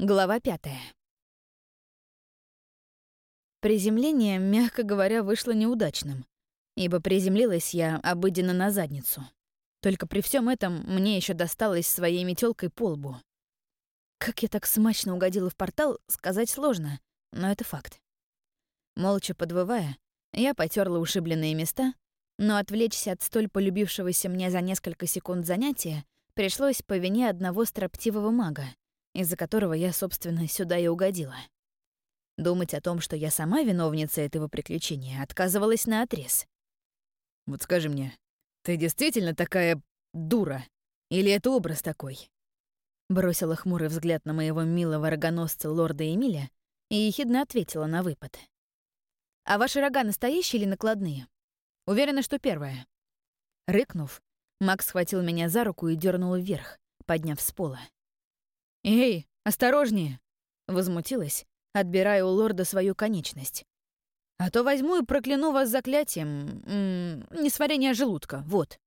Глава пятая. Приземление, мягко говоря, вышло неудачным, ибо приземлилась я обыденно на задницу. Только при всем этом мне еще досталось своей метелкой по лбу. Как я так смачно угодила в портал, сказать сложно, но это факт. Молча подвывая, я потерла ушибленные места, но отвлечься от столь полюбившегося мне за несколько секунд занятия пришлось по вине одного строптивого мага, из-за которого я, собственно, сюда и угодила. Думать о том, что я сама виновница этого приключения, отказывалась на отрез. «Вот скажи мне, ты действительно такая дура? Или это образ такой?» Бросила хмурый взгляд на моего милого рогоносца лорда Эмиля и ехидно ответила на выпад. «А ваши рога настоящие или накладные?» «Уверена, что первое». Рыкнув, Макс схватил меня за руку и дернул вверх, подняв с пола. «Эй, осторожнее!» — возмутилась, отбирая у лорда свою конечность. «А то возьму и прокляну вас заклятием... М несварение желудка, вот».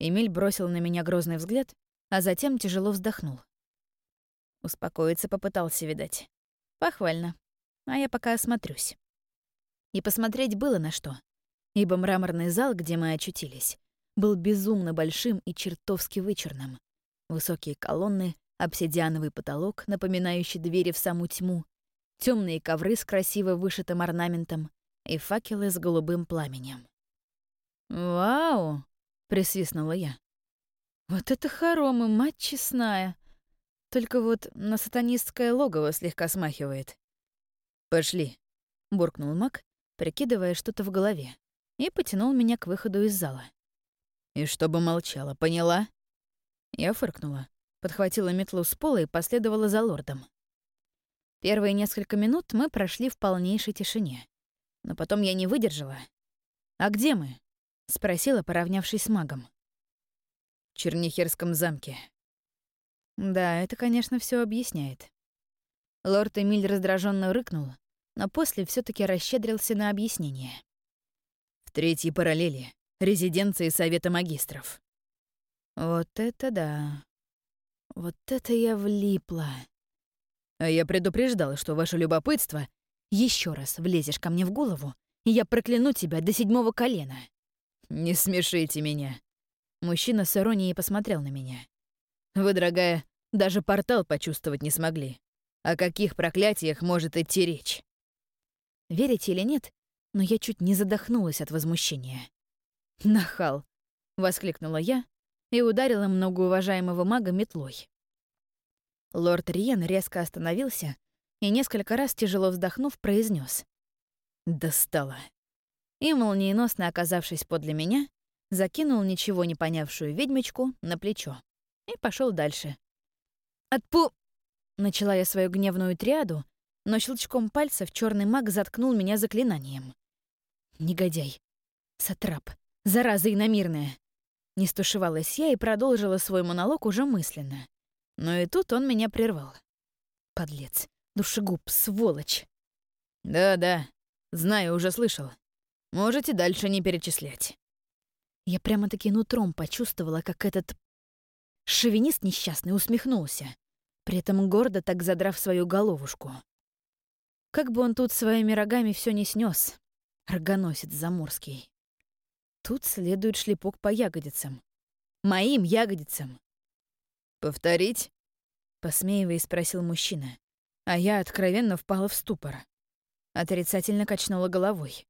Эмиль бросил на меня грозный взгляд, а затем тяжело вздохнул. Успокоиться попытался, видать. Похвально. А я пока осмотрюсь. И посмотреть было на что, ибо мраморный зал, где мы очутились, был безумно большим и чертовски вычурным. Высокие колонны, обсидиановый потолок, напоминающий двери в саму тьму, темные ковры с красиво вышитым орнаментом и факелы с голубым пламенем. «Вау!» — присвистнула я. «Вот это хоромы, мать честная! Только вот на сатанистское логово слегка смахивает». «Пошли», — буркнул маг, прикидывая что-то в голове, и потянул меня к выходу из зала. «И чтобы молчала, поняла?» Я фыркнула подхватила метлу с пола и последовала за лордом. Первые несколько минут мы прошли в полнейшей тишине. Но потом я не выдержала. «А где мы?» — спросила, поравнявшись с магом. «В Чернихерском замке». Да, это, конечно, все объясняет. Лорд Эмиль раздраженно рыкнул, но после все таки расщедрился на объяснение. «В третьей параллели. Резиденции Совета магистров». Вот это да. Вот это я влипла. А я предупреждала, что ваше любопытство... Еще раз влезешь ко мне в голову, и я прокляну тебя до седьмого колена. Не смешите меня. Мужчина с иронией посмотрел на меня. Вы, дорогая, даже портал почувствовать не смогли. О каких проклятиях может идти речь? Верите или нет, но я чуть не задохнулась от возмущения. «Нахал!» — воскликнула я, и ударила многоуважаемого мага метлой. Лорд Риен резко остановился и несколько раз, тяжело вздохнув, произнес: «Достала». И, молниеносно оказавшись подле меня, закинул ничего не понявшую ведьмочку на плечо и пошел дальше. «Отпу...» — начала я свою гневную триаду, но щелчком пальцев черный маг заткнул меня заклинанием. «Негодяй! Сатрап! Зараза иномирная! Не стушевалась я и продолжила свой монолог уже мысленно. Но и тут он меня прервал. Подлец, душегуб, сволочь. Да-да, знаю, уже слышал. Можете дальше не перечислять. Я прямо-таки нутром почувствовала, как этот шовинист несчастный усмехнулся, при этом гордо так задрав свою головушку. Как бы он тут своими рогами все не снес, рогоносец заморский. Тут следует шлепок по ягодицам. Моим ягодицам. «Повторить?» — посмеиваясь спросил мужчина. А я откровенно впала в ступор. Отрицательно качнула головой.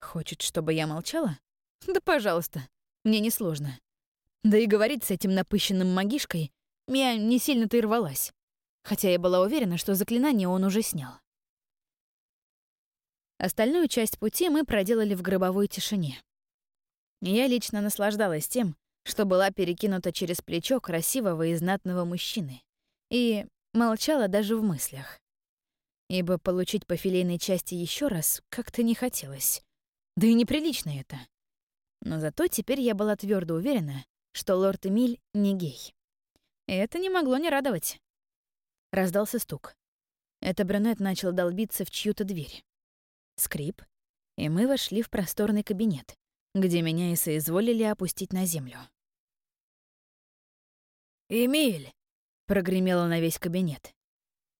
«Хочет, чтобы я молчала? Да пожалуйста, мне несложно. Да и говорить с этим напыщенным магишкой я не сильно-то и рвалась, хотя я была уверена, что заклинание он уже снял. Остальную часть пути мы проделали в гробовой тишине. Я лично наслаждалась тем, что была перекинута через плечо красивого и знатного мужчины. И молчала даже в мыслях. Ибо получить по филейной части еще раз как-то не хотелось. Да и неприлично это. Но зато теперь я была твердо уверена, что лорд Эмиль не гей. И это не могло не радовать. Раздался стук. Это брюнет начал долбиться в чью-то дверь. Скрип, и мы вошли в просторный кабинет, где меня и соизволили опустить на землю. «Эмиль!» — прогремело на весь кабинет.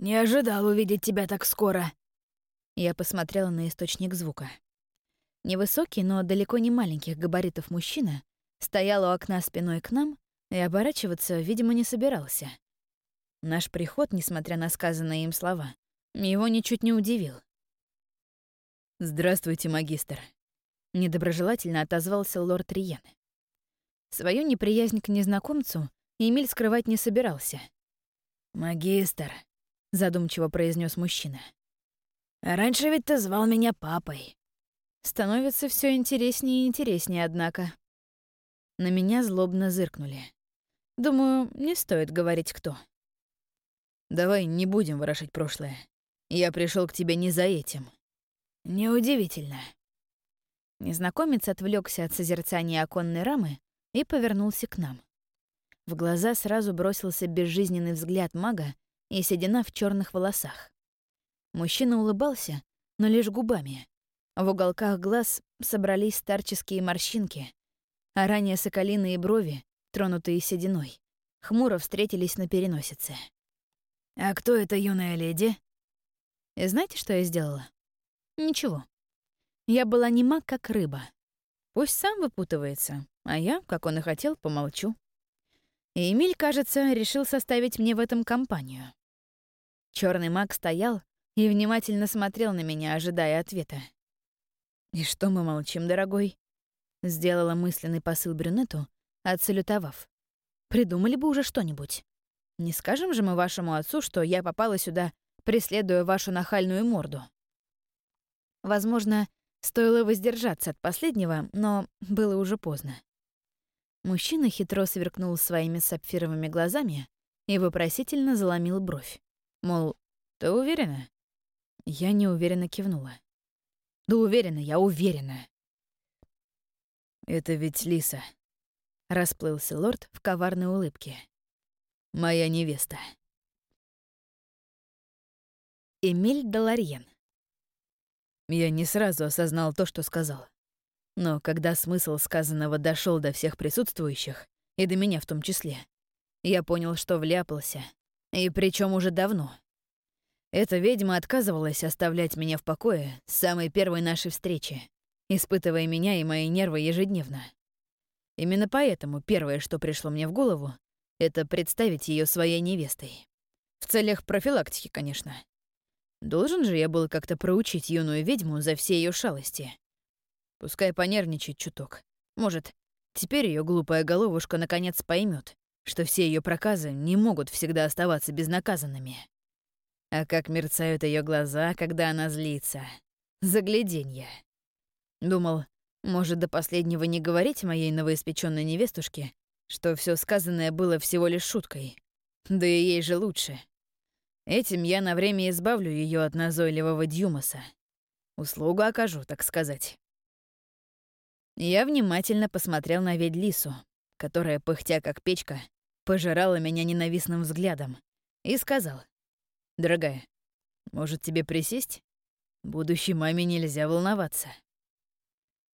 Не ожидал увидеть тебя так скоро». Я посмотрела на источник звука. Невысокий, но далеко не маленьких габаритов мужчина стоял у окна спиной к нам и оборачиваться, видимо, не собирался. Наш приход, несмотря на сказанные им слова, его ничуть не удивил. «Здравствуйте, магистр», — недоброжелательно отозвался лорд Риен. Свою неприязнь к незнакомцу Эмиль скрывать не собирался. «Магистр», — задумчиво произнес мужчина. раньше ведь ты звал меня папой». Становится все интереснее и интереснее, однако. На меня злобно зыркнули. Думаю, не стоит говорить, кто. «Давай не будем ворошить прошлое. Я пришел к тебе не за этим». «Неудивительно». Незнакомец отвлекся от созерцания оконной рамы и повернулся к нам. В глаза сразу бросился безжизненный взгляд мага и седина в черных волосах. Мужчина улыбался, но лишь губами. В уголках глаз собрались старческие морщинки, а ранее соколиные брови, тронутые сединой, хмуро встретились на переносице. «А кто эта юная леди?» Знаете, что я сделала? Ничего. Я была нема, как рыба. Пусть сам выпутывается, а я, как он и хотел, помолчу. И Эмиль, кажется, решил составить мне в этом компанию. Черный маг стоял и внимательно смотрел на меня, ожидая ответа. «И что мы молчим, дорогой?» Сделала мысленный посыл брюнету, отсалютовав. «Придумали бы уже что-нибудь. Не скажем же мы вашему отцу, что я попала сюда, преследуя вашу нахальную морду». Возможно, стоило воздержаться от последнего, но было уже поздно. Мужчина хитро сверкнул своими сапфировыми глазами и вопросительно заломил бровь. Мол, ты уверена? Я неуверенно кивнула. Да уверена, я уверена. Это ведь Лиса. Расплылся лорд в коварной улыбке. Моя невеста. Эмиль Даларьен. Я не сразу осознал то, что сказал. Но когда смысл сказанного дошел до всех присутствующих, и до меня в том числе, я понял, что вляпался. И причем уже давно. Эта ведьма отказывалась оставлять меня в покое с самой первой нашей встречи, испытывая меня и мои нервы ежедневно. Именно поэтому первое, что пришло мне в голову, это представить ее своей невестой. В целях профилактики, конечно. Должен же я был как-то проучить юную ведьму за все ее шалости. Пускай понервничает чуток. Может, теперь ее глупая головушка наконец поймет, что все ее проказы не могут всегда оставаться безнаказанными. А как мерцают ее глаза, когда она злится. Загляденье. Думал, может, до последнего не говорить моей новоиспеченной невестушке, что все сказанное было всего лишь шуткой. Да и ей же лучше. Этим я на время избавлю ее от назойливого Дьюмаса. Услугу окажу, так сказать. Я внимательно посмотрел на Ведь-Лису, которая, пыхтя как печка, пожирала меня ненавистным взглядом, и сказал, «Дорогая, может, тебе присесть? Будущей маме нельзя волноваться».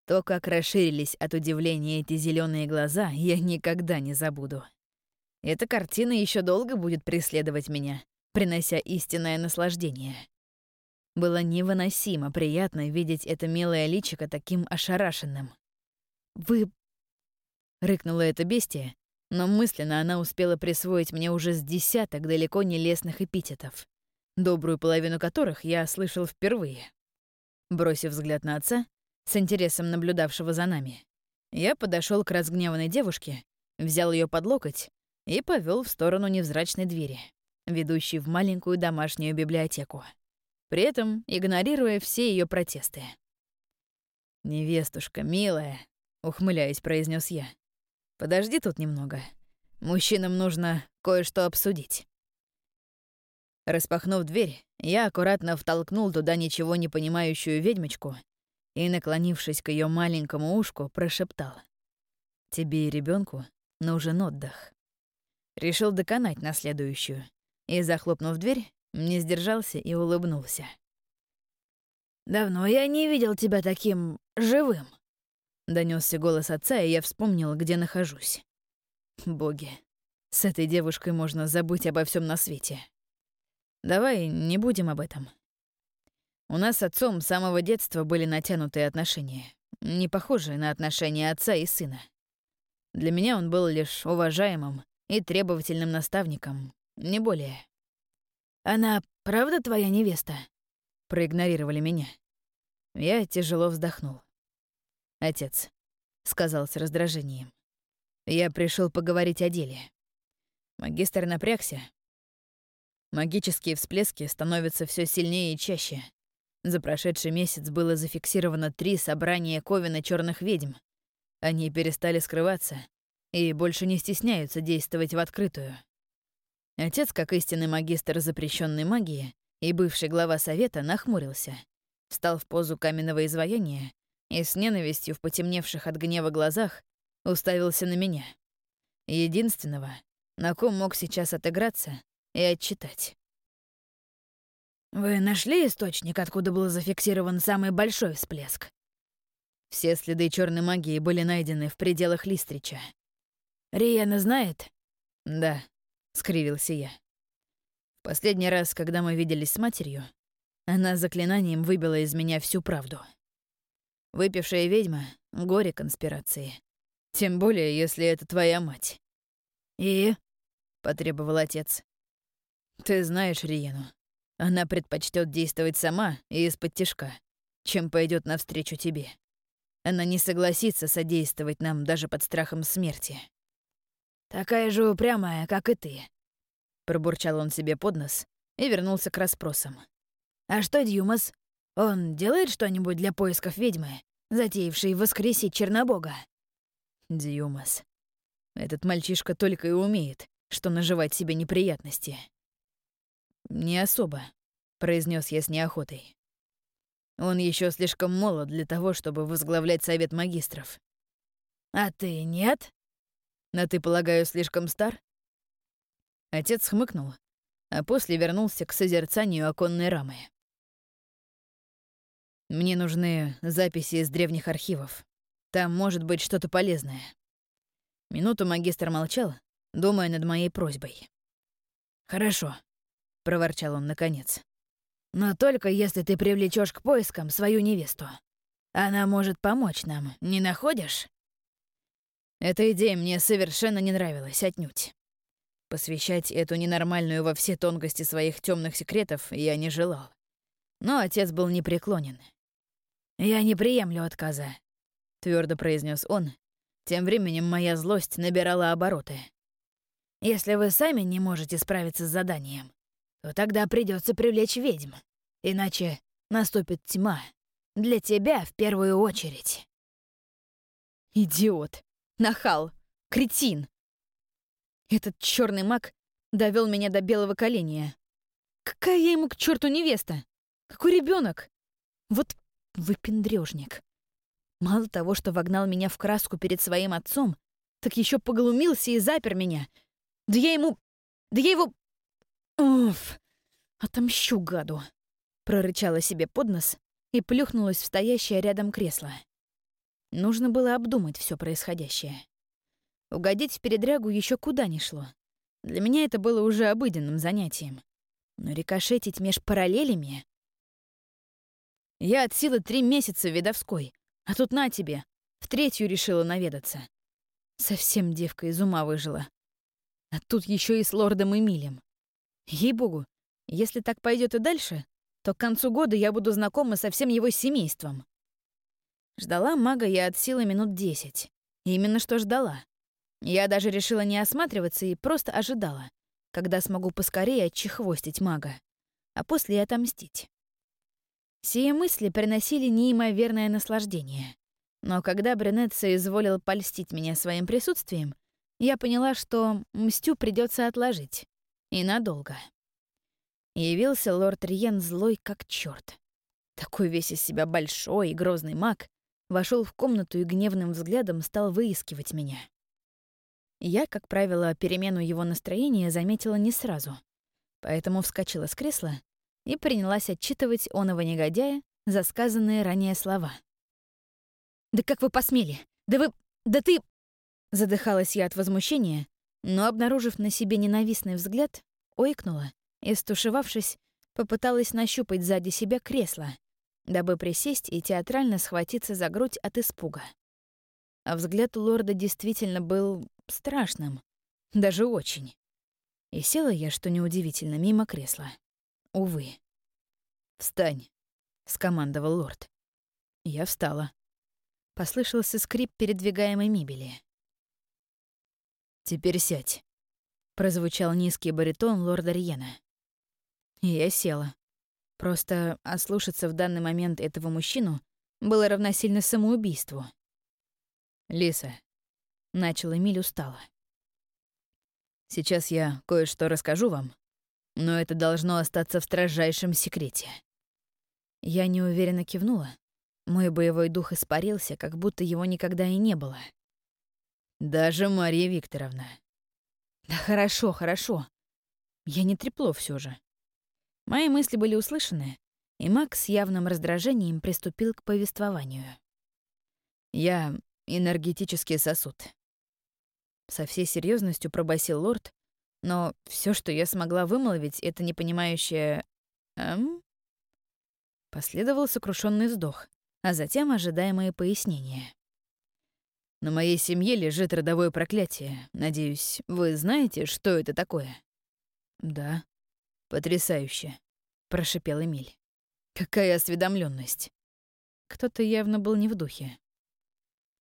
То, как расширились от удивления эти зеленые глаза, я никогда не забуду. Эта картина еще долго будет преследовать меня, принося истинное наслаждение. Было невыносимо приятно видеть это милое личико таким ошарашенным. «Вы...» — рыкнула это бестия, но мысленно она успела присвоить мне уже с десяток далеко не лестных эпитетов, добрую половину которых я слышал впервые. Бросив взгляд на отца, с интересом наблюдавшего за нами, я подошел к разгневанной девушке, взял ее под локоть и повел в сторону невзрачной двери, ведущей в маленькую домашнюю библиотеку, при этом игнорируя все ее протесты. «Невестушка, милая», ухмыляясь, произнес я. Подожди тут немного. Мужчинам нужно кое-что обсудить. Распахнув дверь, я аккуратно втолкнул туда ничего не понимающую ведьмочку и, наклонившись к ее маленькому ушку, прошептал. «Тебе и ребенку нужен отдых». Решил доконать на следующую, и, захлопнув дверь, не сдержался и улыбнулся. «Давно я не видел тебя таким живым», Донесся голос отца, и я вспомнил, где нахожусь. Боги, с этой девушкой можно забыть обо всем на свете. Давай не будем об этом. У нас с отцом с самого детства были натянутые отношения, не похожие на отношения отца и сына. Для меня он был лишь уважаемым и требовательным наставником, не более. «Она правда твоя невеста?» Проигнорировали меня. Я тяжело вздохнул. «Отец», — сказал с раздражением, — «я пришел поговорить о деле». Магистр напрягся. Магические всплески становятся все сильнее и чаще. За прошедший месяц было зафиксировано три собрания Ковина черных ведьм. Они перестали скрываться и больше не стесняются действовать в открытую. Отец, как истинный магистр запрещенной магии и бывший глава совета, нахмурился, встал в позу каменного изваяния и с ненавистью в потемневших от гнева глазах уставился на меня. Единственного, на ком мог сейчас отыграться и отчитать. «Вы нашли источник, откуда был зафиксирован самый большой всплеск?» Все следы черной магии были найдены в пределах Листрича. «Риена знает?» «Да», — скривился я. В последний раз, когда мы виделись с матерью, она заклинанием выбила из меня всю правду. Выпившая ведьма — горе конспирации. Тем более, если это твоя мать. «И?» — потребовал отец. «Ты знаешь Риену. Она предпочтет действовать сама и из-под тишка, чем пойдет навстречу тебе. Она не согласится содействовать нам даже под страхом смерти». «Такая же упрямая, как и ты», — пробурчал он себе под нос и вернулся к расспросам. «А что Дьюмас? Он делает что-нибудь для поисков ведьмы, затеявшей воскресить Чернобога?» «Дьюмас. Этот мальчишка только и умеет, что наживать себе неприятности». «Не особо», — произнес я с неохотой. «Он еще слишком молод для того, чтобы возглавлять совет магистров». «А ты нет?» «Но ты, полагаю, слишком стар?» Отец хмыкнул, а после вернулся к созерцанию оконной рамы. «Мне нужны записи из древних архивов. Там может быть что-то полезное». Минуту магистр молчал, думая над моей просьбой. «Хорошо», — проворчал он наконец. «Но только если ты привлечешь к поискам свою невесту. Она может помочь нам, не находишь?» Эта идея мне совершенно не нравилась отнюдь. Посвящать эту ненормальную во все тонкости своих темных секретов я не желал. Но отец был непреклонен. «Я не приемлю отказа», — твердо произнес он. Тем временем моя злость набирала обороты. «Если вы сами не можете справиться с заданием, то тогда придется привлечь ведьм. Иначе наступит тьма. Для тебя в первую очередь». «Идиот! Нахал! Кретин!» Этот черный маг довел меня до белого коленя. Какая я ему к черту невеста? Какой ребенок? Вот выпендрежник. Мало того, что вогнал меня в краску перед своим отцом, так еще поглумился и запер меня. Да я ему... Да я его... Уф! Отомщу гаду. Прорычала себе под нос и плюхнулась в стоящее рядом кресло. Нужно было обдумать все происходящее. Угодить в передрягу еще куда ни шло. Для меня это было уже обыденным занятием. Но рикошетить меж параллелями... Я от силы три месяца в видовской, а тут на тебе, в третью решила наведаться. Совсем девка из ума выжила. А тут еще и с лордом Эмилем. Ей-богу, если так пойдет и дальше, то к концу года я буду знакома со всем его семейством. Ждала мага я от силы минут десять. Именно что ждала. Я даже решила не осматриваться и просто ожидала, когда смогу поскорее отчехвостить мага, а после отомстить. Сие мысли приносили неимоверное наслаждение. Но когда Брюнет соизволил польстить меня своим присутствием, я поняла, что мстю придется отложить. И надолго. Явился лорд Риен злой как черт. Такой весь из себя большой и грозный маг вошел в комнату и гневным взглядом стал выискивать меня. Я, как правило, перемену его настроения заметила не сразу, поэтому вскочила с кресла и принялась отчитывать оного негодяя за сказанные ранее слова. «Да как вы посмели? Да вы... Да ты...» Задыхалась я от возмущения, но, обнаружив на себе ненавистный взгляд, ойкнула и, стушевавшись, попыталась нащупать сзади себя кресло, дабы присесть и театрально схватиться за грудь от испуга. А взгляд лорда действительно был страшным, даже очень. И села я, что неудивительно, мимо кресла. Увы. «Встань», — скомандовал лорд. Я встала. Послышался скрип передвигаемой мебели. «Теперь сядь», — прозвучал низкий баритон лорда Риена. Я села. Просто ослушаться в данный момент этого мужчину было равносильно самоубийству. «Лиса», — начал Эмиль устало. «Сейчас я кое-что расскажу вам, но это должно остаться в строжайшем секрете». Я неуверенно кивнула. Мой боевой дух испарился, как будто его никогда и не было. «Даже Мария Викторовна». «Да хорошо, хорошо. Я не трепло все же». Мои мысли были услышаны, и Макс с явным раздражением приступил к повествованию. «Я — энергетический сосуд». Со всей серьезностью пробасил лорд, но все, что я смогла вымолвить, это непонимающее «эм?» Последовал сокрушенный вздох, а затем ожидаемые пояснения. «На моей семье лежит родовое проклятие. Надеюсь, вы знаете, что это такое?» «Да», «Потрясающе», — прошипел Эмиль. «Какая осведомленность! Кто-то явно был не в духе.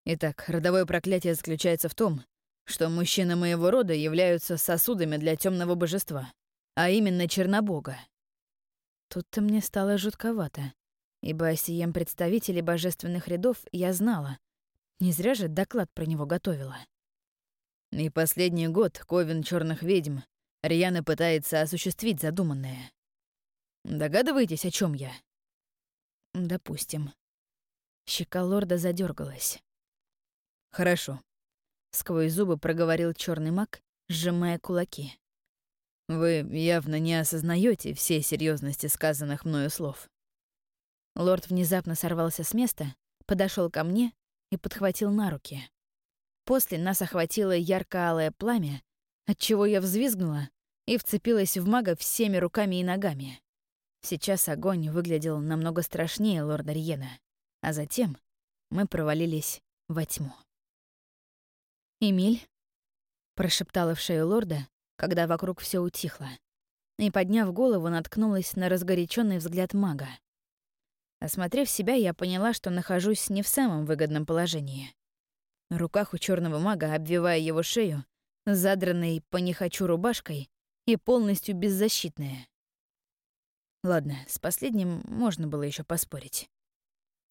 Итак, родовое проклятие заключается в том, что мужчины моего рода являются сосудами для темного божества, а именно Чернобога. Тут-то мне стало жутковато, ибо о сием представителе божественных рядов я знала. Не зря же доклад про него готовила. И последний год Ковен черных ведьм Рьяна пытается осуществить задуманное. Догадываетесь, о чем я? Допустим. Щека лорда задергалась. Хорошо. Сквозь зубы проговорил черный маг, сжимая кулаки. Вы явно не осознаете всей серьезности сказанных мною слов. Лорд внезапно сорвался с места, подошел ко мне и подхватил на руки. После нас охватило ярко-алое пламя, отчего я взвизгнула и вцепилась в мага всеми руками и ногами. Сейчас огонь выглядел намного страшнее лорда Риена, а затем мы провалились во тьму. «Эмиль?» — прошептала в шею лорда, когда вокруг все утихло, и, подняв голову, наткнулась на разгоряченный взгляд мага. Осмотрев себя, я поняла, что нахожусь не в самом выгодном положении. В руках у черного мага, обвивая его шею, задранной по «не хочу» рубашкой и полностью беззащитная. Ладно, с последним можно было еще поспорить.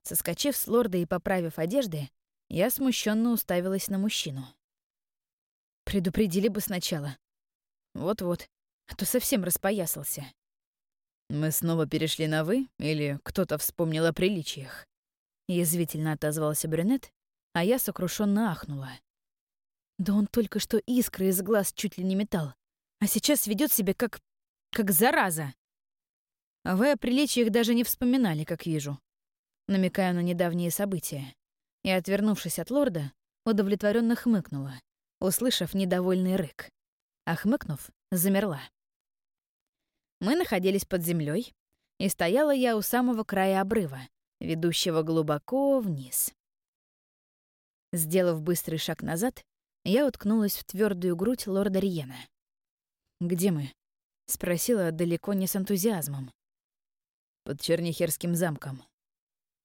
Соскочив с лорда и поправив одежды, я смущенно уставилась на мужчину. Предупредили бы сначала. Вот-вот, а то совсем распоясался. «Мы снова перешли на «вы» или кто-то вспомнил о приличиях?» Язвительно отозвался брюнет, а я сокрушенно ахнула. Да он только что искры из глаз чуть ли не метал, а сейчас ведет себя как... как зараза. А вы о приличиях даже не вспоминали, как вижу. Намекаю на недавние события. И, отвернувшись от лорда, удовлетворенно хмыкнула, услышав недовольный рык. А хмыкнув, замерла. Мы находились под землей, и стояла я у самого края обрыва, ведущего глубоко вниз. Сделав быстрый шаг назад, я уткнулась в твердую грудь лорда Риена. «Где мы?» — спросила далеко не с энтузиазмом. «Под Чернихерским замком».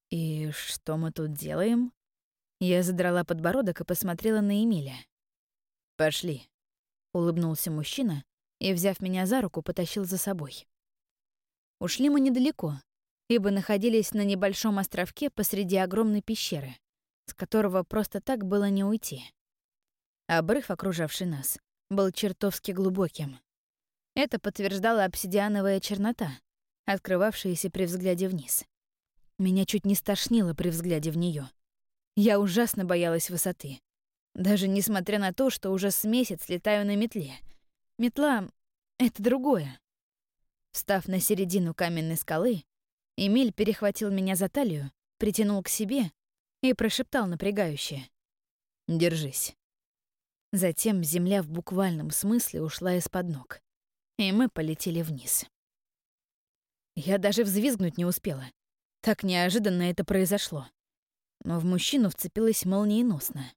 «И что мы тут делаем?» Я задрала подбородок и посмотрела на Эмиля. «Пошли», — улыбнулся мужчина и, взяв меня за руку, потащил за собой. Ушли мы недалеко, ибо находились на небольшом островке посреди огромной пещеры, с которого просто так было не уйти. Обрыв, окружавший нас, был чертовски глубоким. Это подтверждала обсидиановая чернота, открывавшаяся при взгляде вниз. Меня чуть не стошнило при взгляде в нее. Я ужасно боялась высоты. Даже несмотря на то, что уже с месяц летаю на метле. Метла — это другое. Встав на середину каменной скалы, Эмиль перехватил меня за талию, притянул к себе и прошептал напрягающе. «Держись». Затем земля в буквальном смысле ушла из-под ног. и мы полетели вниз. Я даже взвизгнуть не успела. Так неожиданно это произошло. Но в мужчину вцепилась молниеносно.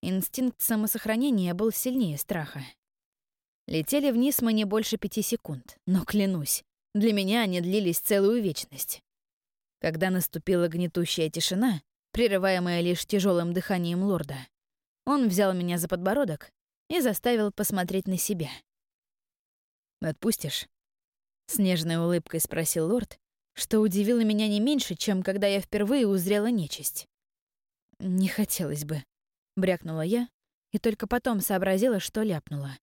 Инстинкт самосохранения был сильнее страха. Летели вниз мы не больше пяти секунд, но клянусь, для меня они длились целую вечность. Когда наступила гнетущая тишина, прерываемая лишь тяжелым дыханием лорда, он взял меня за подбородок и заставил посмотреть на себя. «Отпустишь?» — с нежной улыбкой спросил лорд, что удивило меня не меньше, чем когда я впервые узрела нечисть. «Не хотелось бы», — брякнула я, и только потом сообразила, что ляпнула.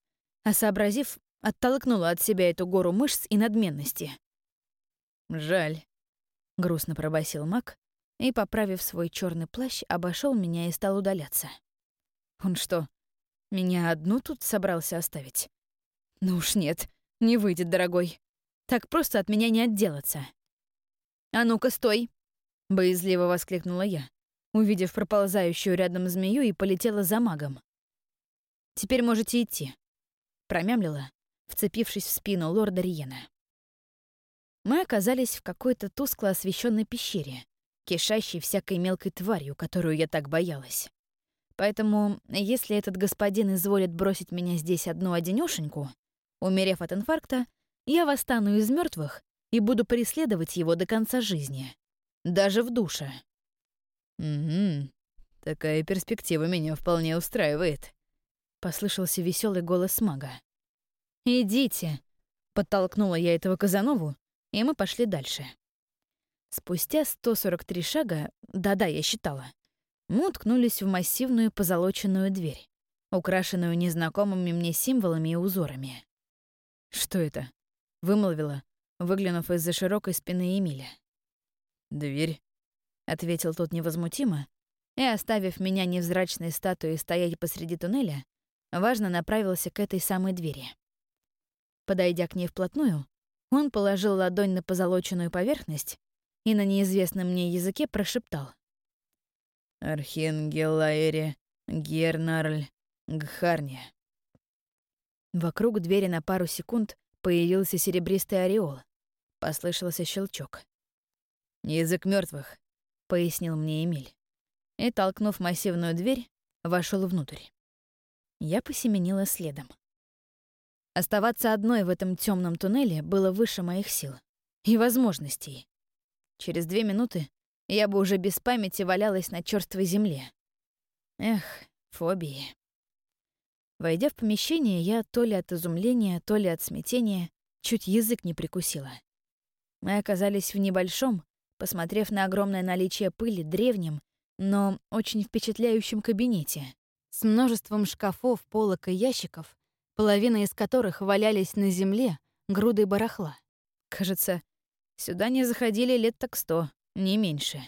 А сообразив, оттолкнула от себя эту гору мышц и надменности. «Жаль», — грустно пробасил маг и, поправив свой черный плащ, обошел меня и стал удаляться. «Он что, меня одну тут собрался оставить?» «Ну уж нет, не выйдет, дорогой. Так просто от меня не отделаться». «А ну-ка, стой!» — боязливо воскликнула я, увидев проползающую рядом змею и полетела за магом. «Теперь можете идти», — промямлила, вцепившись в спину лорда Риена. Мы оказались в какой-то тускло освещенной пещере, кишащей всякой мелкой тварью, которую я так боялась. Поэтому, если этот господин изволит бросить меня здесь одну-одинёшеньку, умерев от инфаркта, я восстану из мертвых и буду преследовать его до конца жизни. Даже в душе. «Угу, такая перспектива меня вполне устраивает», — послышался веселый голос мага. «Идите», — подтолкнула я этого Казанову, и мы пошли дальше. Спустя 143 шага, да-да, я считала, мы уткнулись в массивную позолоченную дверь, украшенную незнакомыми мне символами и узорами. «Что это?» вымолвила, выглянув из-за широкой спины Эмиля. «Дверь», — ответил тот невозмутимо, и, оставив меня невзрачной статуей стоять посреди туннеля, важно направился к этой самой двери. Подойдя к ней вплотную, он положил ладонь на позолоченную поверхность и на неизвестном мне языке прошептал. «Архенгелаэре Гернарль Гхарни». Вокруг двери на пару секунд Появился серебристый ореол. Послышался щелчок. «Язык мертвых, пояснил мне Эмиль. И, толкнув массивную дверь, вошел внутрь. Я посеменила следом. Оставаться одной в этом темном туннеле было выше моих сил и возможностей. Через две минуты я бы уже без памяти валялась на черствой земле. Эх, фобии. Войдя в помещение, я то ли от изумления, то ли от смятения чуть язык не прикусила. Мы оказались в небольшом, посмотрев на огромное наличие пыли, древнем, но очень впечатляющем кабинете с множеством шкафов, полок и ящиков, половина из которых валялись на земле грудой барахла. Кажется, сюда не заходили лет так сто, не меньше.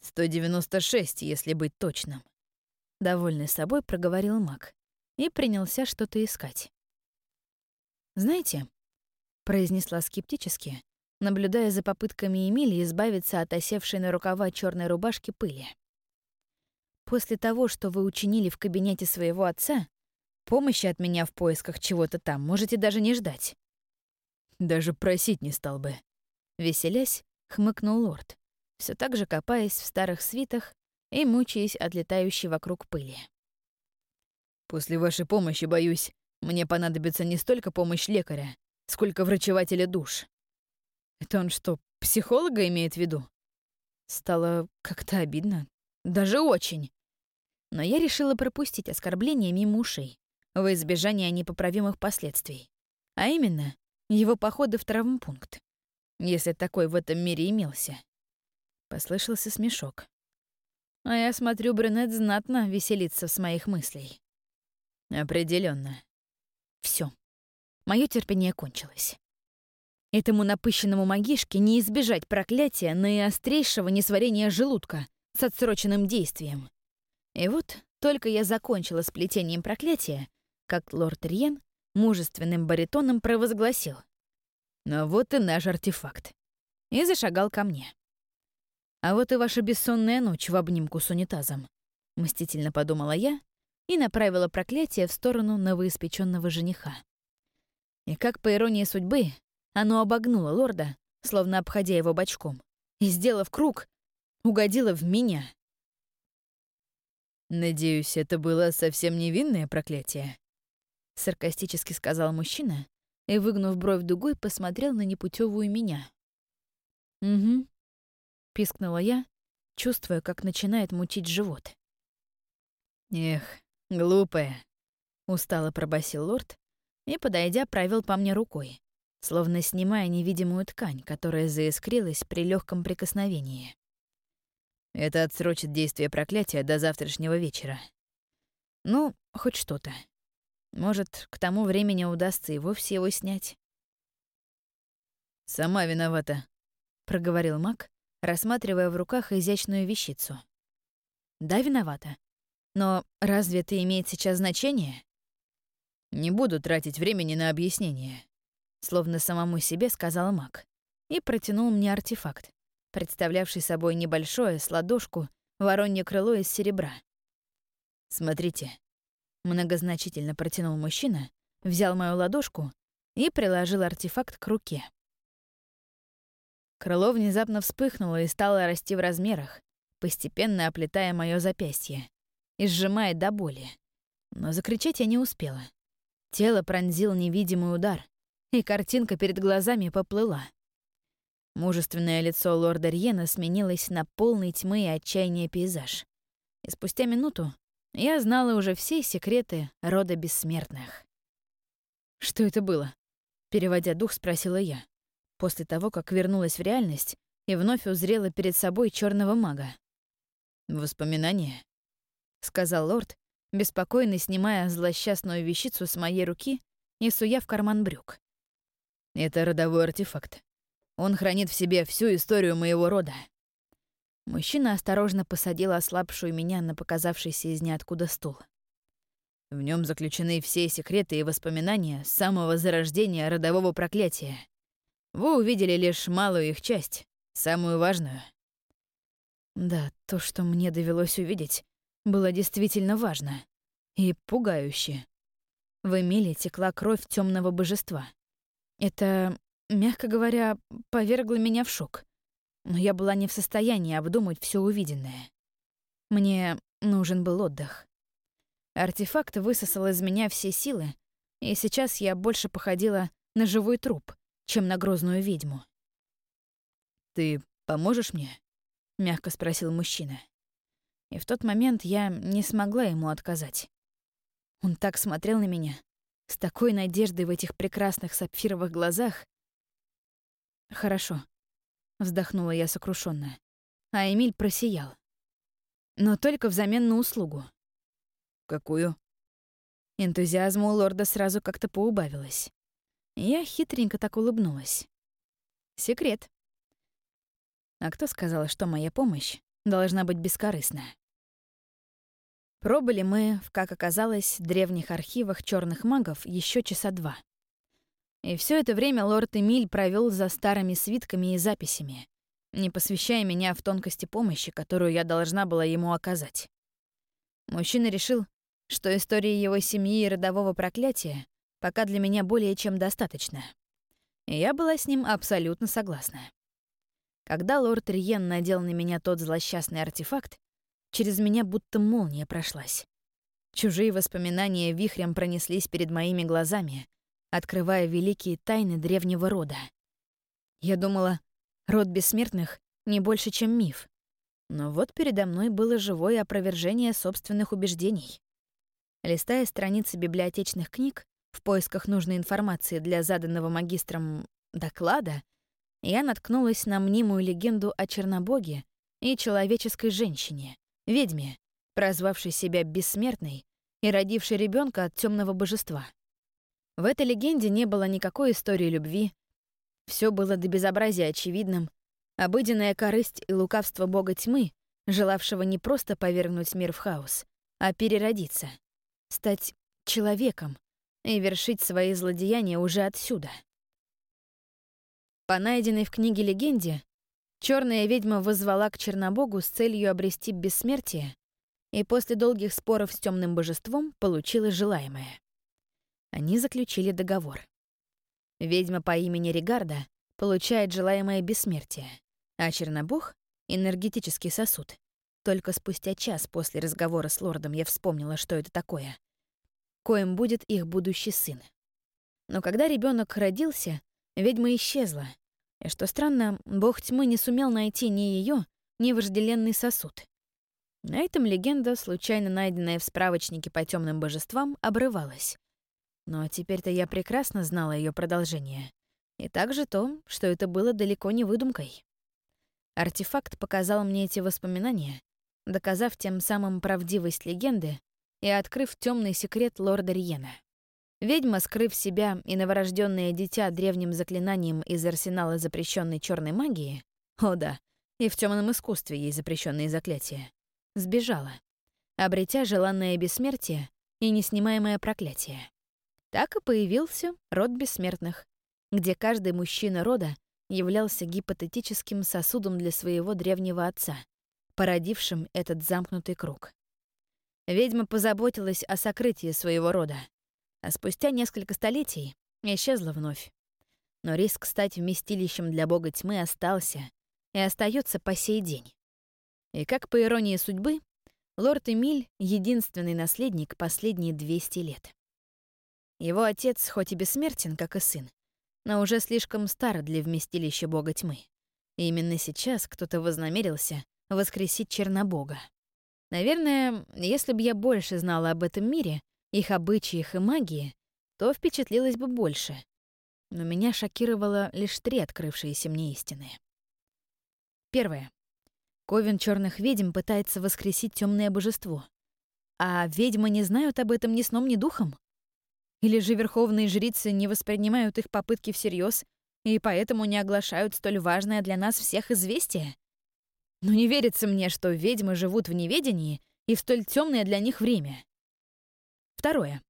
196, если быть точным. Довольный собой проговорил маг и принялся что-то искать. «Знаете», — произнесла скептически, наблюдая за попытками Эмили избавиться от осевшей на рукава черной рубашки пыли. «После того, что вы учинили в кабинете своего отца, помощи от меня в поисках чего-то там можете даже не ждать». «Даже просить не стал бы», — веселясь, хмыкнул лорд, все так же копаясь в старых свитах и мучаясь от летающей вокруг пыли. После вашей помощи, боюсь, мне понадобится не столько помощь лекаря, сколько врачевателя душ. Это он что, психолога имеет в виду? Стало как-то обидно. Даже очень. Но я решила пропустить оскорбление мимо ушей, во избежание непоправимых последствий. А именно, его походы в травмпункт. Если такой в этом мире имелся. Послышался смешок. А я смотрю, брюнет знатно веселится с моих мыслей. Определенно. Все. Мое терпение кончилось. Этому напыщенному магишке не избежать проклятия наиострейшего несварения желудка с отсроченным действием. И вот только я закончила сплетением проклятия, как лорд Риен мужественным баритоном провозгласил. «Ну вот и наш артефакт». И зашагал ко мне. «А вот и ваша бессонная ночь в обнимку с унитазом», — мстительно подумала я и направила проклятие в сторону новоиспеченного жениха. И как по иронии судьбы, оно обогнуло лорда, словно обходя его бочком, и, сделав круг, угодило в меня. «Надеюсь, это было совсем невинное проклятие», — саркастически сказал мужчина и, выгнув бровь дугой, посмотрел на непутевую меня. «Угу», — пискнула я, чувствуя, как начинает мутить живот. «Эх, глупая», — устало пробасил лорд и, подойдя, провел по мне рукой, словно снимая невидимую ткань, которая заискрилась при легком прикосновении. «Это отсрочит действие проклятия до завтрашнего вечера». «Ну, хоть что-то. Может, к тому времени удастся и вовсе его снять». «Сама виновата», — проговорил маг, рассматривая в руках изящную вещицу. «Да, виновата. Но разве это имеет сейчас значение?» «Не буду тратить времени на объяснение», — словно самому себе сказал маг. И протянул мне артефакт, представлявший собой небольшое, с ладошку, воронье крыло из серебра. «Смотрите», — многозначительно протянул мужчина, взял мою ладошку и приложил артефакт к руке. Крыло внезапно вспыхнуло и стало расти в размерах, постепенно оплетая мое запястье и сжимая до боли. Но закричать я не успела. Тело пронзил невидимый удар, и картинка перед глазами поплыла. Мужественное лицо лорда Рьена сменилось на полный тьмы и отчаяния пейзаж. И спустя минуту я знала уже все секреты рода бессмертных. «Что это было?» — переводя дух, спросила я, после того, как вернулась в реальность и вновь узрела перед собой черного мага. «Воспоминания?» — сказал лорд, беспокойно снимая злосчастную вещицу с моей руки и суя в карман брюк. «Это родовой артефакт. Он хранит в себе всю историю моего рода». Мужчина осторожно посадил ослабшую меня на показавшийся из ниоткуда стул. В нем заключены все секреты и воспоминания самого зарождения родового проклятия. Вы увидели лишь малую их часть, самую важную. Да, то, что мне довелось увидеть, было действительно важно и пугающе. В Эмиле текла кровь темного божества. Это, мягко говоря, повергло меня в шок. Но я была не в состоянии обдумать все увиденное. Мне нужен был отдых. Артефакт высосал из меня все силы, и сейчас я больше походила на живой труп, чем на грозную ведьму. «Ты поможешь мне?» — мягко спросил мужчина. И в тот момент я не смогла ему отказать. Он так смотрел на меня, с такой надеждой в этих прекрасных сапфировых глазах. «Хорошо», — вздохнула я сокрушенно, а Эмиль просиял. Но только взамен на услугу. «Какую?» Энтузиазма у лорда сразу как-то поубавилось. Я хитренько так улыбнулась. «Секрет». А кто сказал, что моя помощь должна быть бескорыстна? Пробыли мы, в, как оказалось, древних архивах черных магов еще часа два. И все это время лорд Эмиль провел за старыми свитками и записями, не посвящая меня в тонкости помощи, которую я должна была ему оказать. Мужчина решил, что история его семьи и родового проклятия пока для меня более чем достаточно. И я была с ним абсолютно согласна. Когда лорд Риен надел на меня тот злосчастный артефакт, Через меня будто молния прошлась. Чужие воспоминания вихрем пронеслись перед моими глазами, открывая великие тайны древнего рода. Я думала, род бессмертных не больше, чем миф. Но вот передо мной было живое опровержение собственных убеждений. Листая страницы библиотечных книг в поисках нужной информации для заданного магистром доклада, я наткнулась на мнимую легенду о Чернобоге и человеческой женщине, ведьме, прозвавшей себя бессмертной и родившей ребенка от темного божества. В этой легенде не было никакой истории любви, все было до безобразия очевидным, обыденная корысть и лукавство бога тьмы, желавшего не просто повергнуть мир в хаос, а переродиться, стать человеком и вершить свои злодеяния уже отсюда. По найденной в книге легенде, Черная ведьма вызвала к Чернобогу с целью обрести бессмертие и после долгих споров с темным божеством получила желаемое. Они заключили договор. Ведьма по имени Регарда получает желаемое бессмертие, а Чернобог — энергетический сосуд. Только спустя час после разговора с лордом я вспомнила, что это такое. Коим будет их будущий сын. Но когда ребенок родился, ведьма исчезла. И что странно, бог тьмы не сумел найти ни ее, ни вожделенный сосуд. На этом легенда, случайно найденная в справочнике по темным божествам, обрывалась. Но теперь-то я прекрасно знала ее продолжение. И также то, что это было далеко не выдумкой. Артефакт показал мне эти воспоминания, доказав тем самым правдивость легенды и открыв темный секрет лорда Риена. Ведьма, скрыв себя и новорожденное дитя древним заклинанием из арсенала запрещенной черной магии, о да, и в темном искусстве есть запрещенные заклятия, сбежала, обретя желанное бессмертие и неснимаемое проклятие. Так и появился род бессмертных, где каждый мужчина рода являлся гипотетическим сосудом для своего древнего отца, породившим этот замкнутый круг. Ведьма позаботилась о сокрытии своего рода, а спустя несколько столетий исчезла вновь. Но риск стать вместилищем для бога тьмы остался и остается по сей день. И как по иронии судьбы, лорд Эмиль — единственный наследник последние 200 лет. Его отец хоть и бессмертен, как и сын, но уже слишком стар для вместилища бога тьмы. И именно сейчас кто-то вознамерился воскресить Чернобога. Наверное, если бы я больше знала об этом мире, их обычаях и магии, то впечатлилась бы больше. Но меня шокировало лишь три открывшиеся мне истины. Первое. Ковен черных ведьм пытается воскресить темное божество. А ведьмы не знают об этом ни сном, ни духом? Или же верховные жрицы не воспринимают их попытки всерьез и поэтому не оглашают столь важное для нас всех известие? Но не верится мне, что ведьмы живут в неведении и в столь темное для них время. Второе.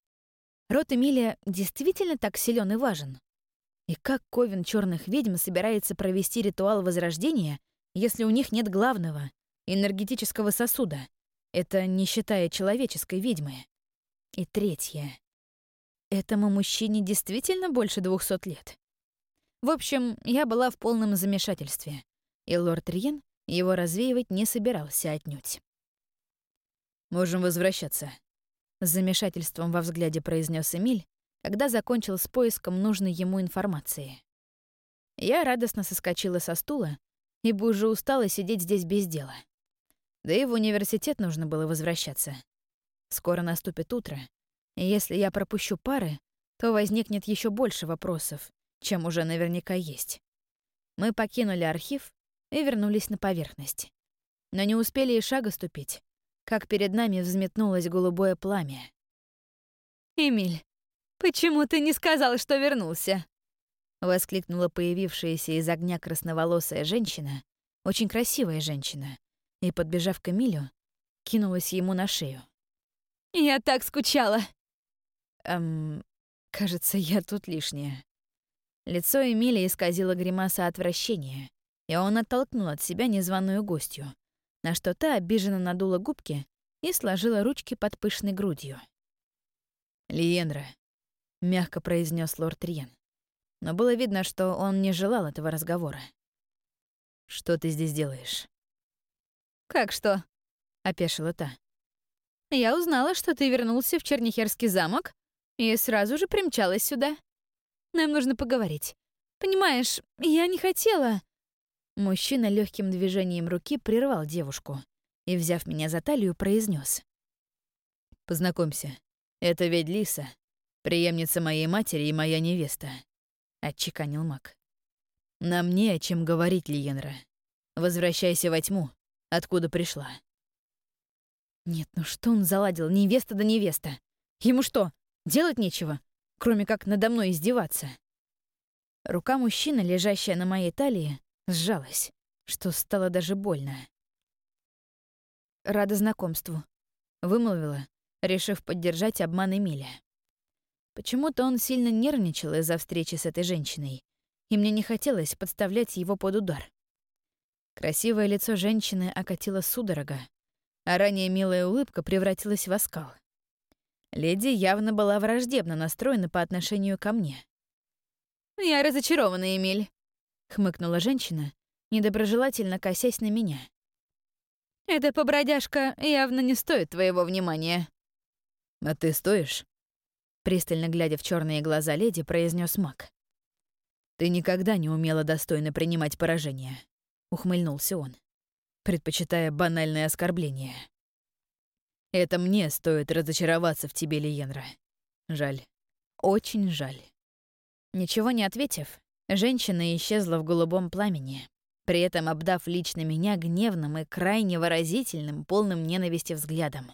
Род Эмилия действительно так силен и важен. И как Ковен черных ведьм собирается провести ритуал возрождения, если у них нет главного — энергетического сосуда? Это не считая человеческой ведьмы. И третье. Этому мужчине действительно больше двухсот лет. В общем, я была в полном замешательстве. И лорд Риен его развеивать не собирался отнюдь. «Можем возвращаться», — с замешательством во взгляде произнес Эмиль, когда закончил с поиском нужной ему информации. Я радостно соскочила со стула, ибо уже устала сидеть здесь без дела. Да и в университет нужно было возвращаться. Скоро наступит утро, и если я пропущу пары, то возникнет еще больше вопросов, чем уже наверняка есть. Мы покинули архив и вернулись на поверхность. Но не успели и шага ступить, как перед нами взметнулось голубое пламя. «Эмиль, почему ты не сказал, что вернулся?» Воскликнула появившаяся из огня красноволосая женщина, очень красивая женщина, и, подбежав к Эмилю, кинулась ему на шею. «Я так скучала!» «Эм, кажется, я тут лишняя». Лицо Эмили исказило гримаса отвращения, и он оттолкнул от себя незваную гостью, на что та обиженно надула губки и сложила ручки под пышной грудью. «Лиенра», — мягко произнес лорд Риен. Но было видно, что он не желал этого разговора. «Что ты здесь делаешь?» «Как что?» — опешила та. «Я узнала, что ты вернулся в Чернихерский замок и сразу же примчалась сюда. Нам нужно поговорить. Понимаешь, я не хотела...» Мужчина легким движением руки прервал девушку и, взяв меня за талию, произнес: «Познакомься, это ведь Лиса, преемница моей матери и моя невеста», — отчеканил маг. «Нам не о чем говорить, Лиенра. Возвращайся во тьму, откуда пришла». Нет, ну что он заладил, невеста да невеста? Ему что, делать нечего, кроме как надо мной издеваться? Рука мужчины, лежащая на моей талии, сжалась, что стало даже больно. «Рада знакомству», — вымолвила, решив поддержать обман Эмиля. Почему-то он сильно нервничал из-за встречи с этой женщиной, и мне не хотелось подставлять его под удар. Красивое лицо женщины окатило судорога, а ранее милая улыбка превратилась в оскал. Леди явно была враждебно настроена по отношению ко мне. Я разочарована, Эмиль», — хмыкнула женщина, недоброжелательно косясь на меня. «Эта побродяжка явно не стоит твоего внимания». «А ты стоишь?» Пристально глядя в черные глаза леди, произнес маг. «Ты никогда не умела достойно принимать поражение», — ухмыльнулся он, предпочитая банальное оскорбление. «Это мне стоит разочароваться в тебе, Лиенра. Жаль. Очень жаль». Ничего не ответив, женщина исчезла в голубом пламени, при этом обдав лично меня гневным и крайне выразительным, полным ненависти взглядом.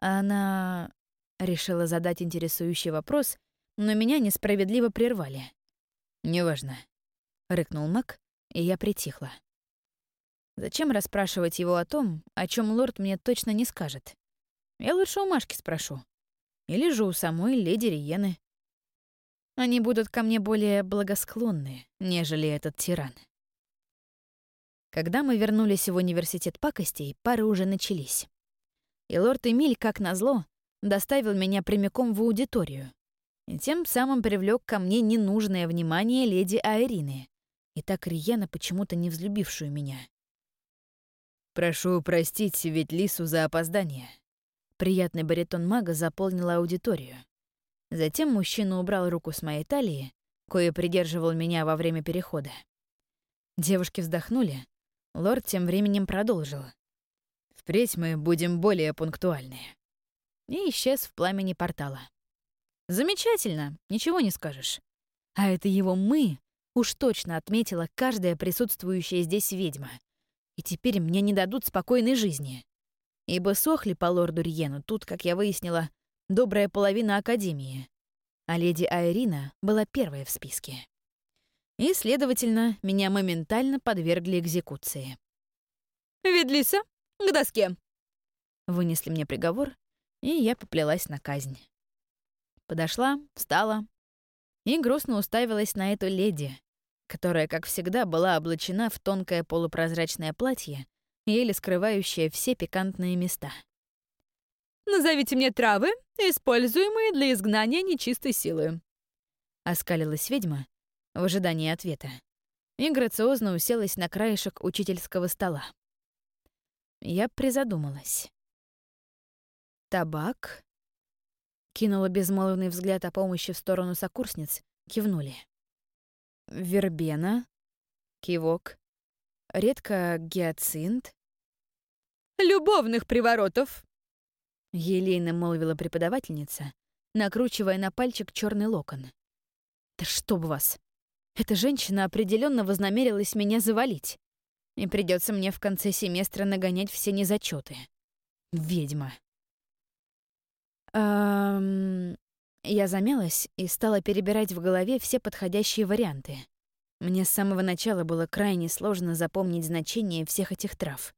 Она решила задать интересующий вопрос, но меня несправедливо прервали. «Неважно», — рыкнул Мак, и я притихла. Зачем расспрашивать его о том, о чем лорд мне точно не скажет? Я лучше у Машки спрошу. Или же у самой леди Риены. Они будут ко мне более благосклонны, нежели этот тиран. Когда мы вернулись в университет пакостей, пары уже начались. И лорд Эмиль, как назло, доставил меня прямиком в аудиторию. И тем самым привлек ко мне ненужное внимание леди Айрины, и так рьяно почему-то не взлюбившую меня. «Прошу простить ведь Лису за опоздание». Приятный баритон мага заполнил аудиторию. Затем мужчина убрал руку с моей талии, кое придерживал меня во время перехода. Девушки вздохнули. Лорд тем временем продолжил. «Впредь мы будем более пунктуальны». И исчез в пламени портала. Замечательно, ничего не скажешь. А это его «мы» уж точно отметила каждая присутствующая здесь ведьма. И теперь мне не дадут спокойной жизни. Ибо сохли по лорду Риену тут, как я выяснила, добрая половина Академии, а леди Айрина была первая в списке. И, следовательно, меня моментально подвергли экзекуции. «Ведлиса, к доске!» Вынесли мне приговор, и я поплелась на казнь. Подошла, встала и грустно уставилась на эту леди, которая, как всегда, была облачена в тонкое полупрозрачное платье, еле скрывающее все пикантные места. Назовите мне травы, используемые для изгнания нечистой силы». Оскалилась ведьма в ожидании ответа и грациозно уселась на краешек учительского стола. Я призадумалась. «Табак?» Кинула безмолвный взгляд о помощи в сторону сокурсниц, кивнули. «Вербена?» Кивок. «Редко гиацинт?» «Любовных приворотов!» Елейно молвила преподавательница, накручивая на пальчик черный локон. «Да чтоб вас! Эта женщина определенно вознамерилась меня завалить. И придется мне в конце семестра нагонять все незачеты. Ведьма!» Эм... Я замялась и стала перебирать в голове все подходящие варианты. Мне с самого начала было крайне сложно запомнить значение всех этих трав.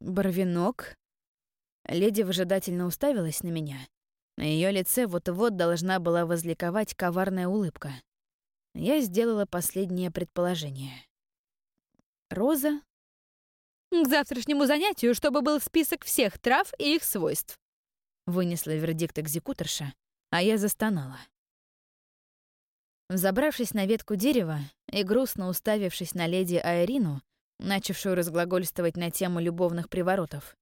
Барвинок, Леди выжидательно уставилась на меня. На ее лице вот-вот должна была возликовать коварная улыбка. Я сделала последнее предположение. Роза? К завтрашнему занятию, чтобы был список всех трав и их свойств. Вынесла вердикт экзекуторша, а я застонала. Забравшись на ветку дерева и грустно уставившись на леди Айрину, начавшую разглагольствовать на тему любовных приворотов,